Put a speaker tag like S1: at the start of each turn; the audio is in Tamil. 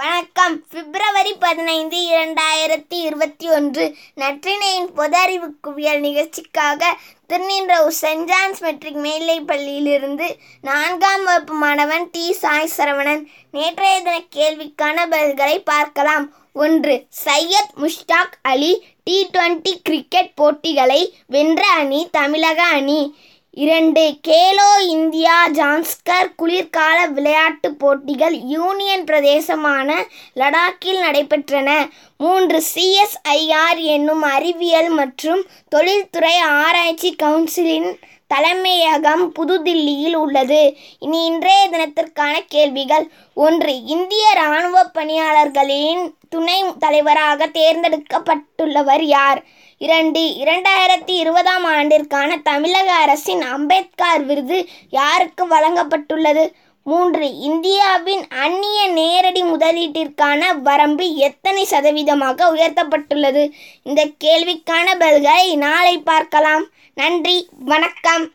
S1: வணக்கம். பிப்ரவரி பதினைந்து இரண்டாயிரத்தி இருபத்தி ஒன்று நற்றினையின் பொது அறிவு குவியல் நிகழ்ச்சிக்காக திருநின்றவு சென்ட் ஜான்ஸ் மெட்ரிக் மேல்நிலை பள்ளியிலிருந்து நான்காம் வகுப்பு மாணவன் டி சாய் சரவணன் நேற்றைய தின கேள்விக்கான பதில்களை பார்க்கலாம். ஒன்று Syed Mushtaq Ali T twenty cricket போட்டிகளை வென்ற அணி தமிழக அணி. இரண்டு கேலோ இந்தியா ஜான்ஸ்கர் குளிர்கால விளையாட்டுப் போட்டிகள் யூனியன் பிரதேசமான லடாக்கில் நடைபெற்றன. மூன்று சிஎஸ்ஐஆர் என்னும் அறிவியல் மற்றும் தொழில்துறை ஆராய்ச்சி கவுன்சிலின் தலைமையகம் புதுதில்லியில் உள்ளது. இனி இன்றைய தினத்திற்கான கேள்விகள். ஒன்று இந்திய இராணுவ பணியாளர்களின் துணை தலைவராக தேர்ந்தெடுக்கப்பட்டுள்ளவர் யார்? இரண்டு இரண்டாயிரத்தி இருபதாம் ஆண்டிற்கான தமிழக அரசின் அம்பேத்கர் விருது யாருக்கு வழங்கப்பட்டுள்ளது? மூன்று இந்தியாவின் அந்நிய நேரடி முதலீட்டிற்கான வரம்பு எத்தனை சதவீதமாக உயர்த்தப்பட்டுள்ளது? இந்த கேள்விக்கான பதில்களை நாளை பார்க்கலாம். நன்றி வணக்கம்.